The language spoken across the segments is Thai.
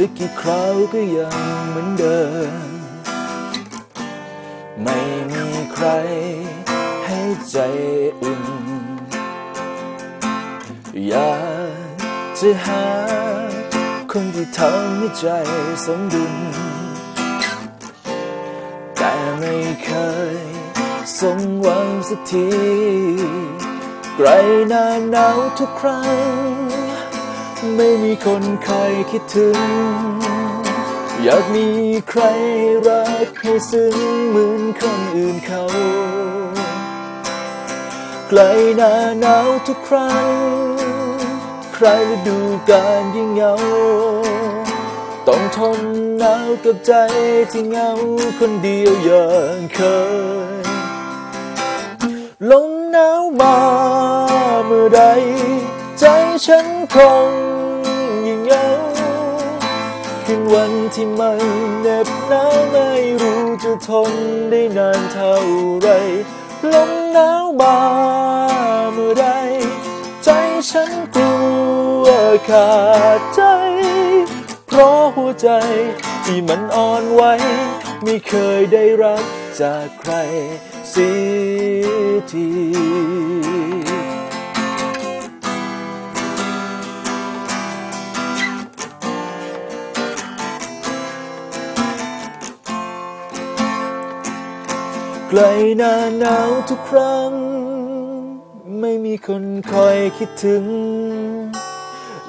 จะกี่คราวก็ยังเหมือนเดิม ไม่มีใครให้ใจอุ่น อยากจะหาคนที่ทำให้ใจสมดุล แต่ไม่เคยสมหวังสักทีไกลหน้าหนาวทุกครั้ง ไม่มีคนใคอยคิดถึง อยากมีใครรักให้ซึ้งเหมือนคนอื่นเขา ไกลหน้าหนาวทุกครั้ง ใครดูการยิ่งเหงา ต้องทนหนาวกับใจที่เหงาคนเดียวอย่างเคยลมหนาวมาเมื่อใด ใจฉันคง วันที่มันเหน็บหนาวไม่รู้จะทนได้นานเท่าไรลมหนาวมาเมื่อใดใจฉันกลัวขาดใจ เพราะหัวใจที่มันอ่อนไหวไม่เคยได้รับจากใครเสียที ไกลหน้าหนาวทุกครั้ง ไม่มีคนคอยคิดถึง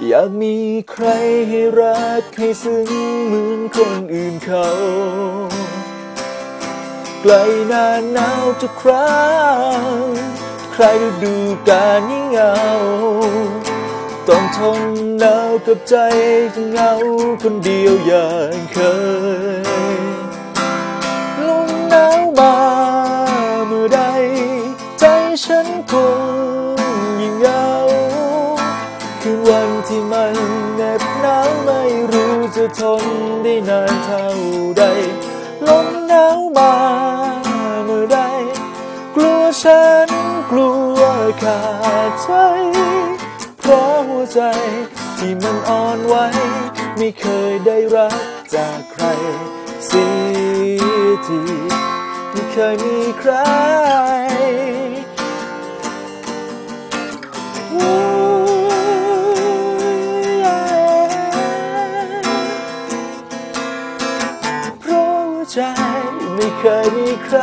อยากมีใครให้รักให้ซึ้งเหมือนคนอื่นเขาไกลหน้าหนาวทุกครั้ง ใครฤดูการยิ่งเหงา ต้องทนหนาวกับใจที่เหงาคนเดียวอย่างเคย คืนวันที่มันเหน็บหนาวไม่รู้จะทนได้นานเท่าใดลมหนาวมาเมื่อใด กลัวฉันกลัวขาดใจ เพราะหัวใจที่มันอ่อนไหวไม่เคยได้รักจากใครสียทีไม่เคยมีใคร ใจ ไม่เคยมีใคร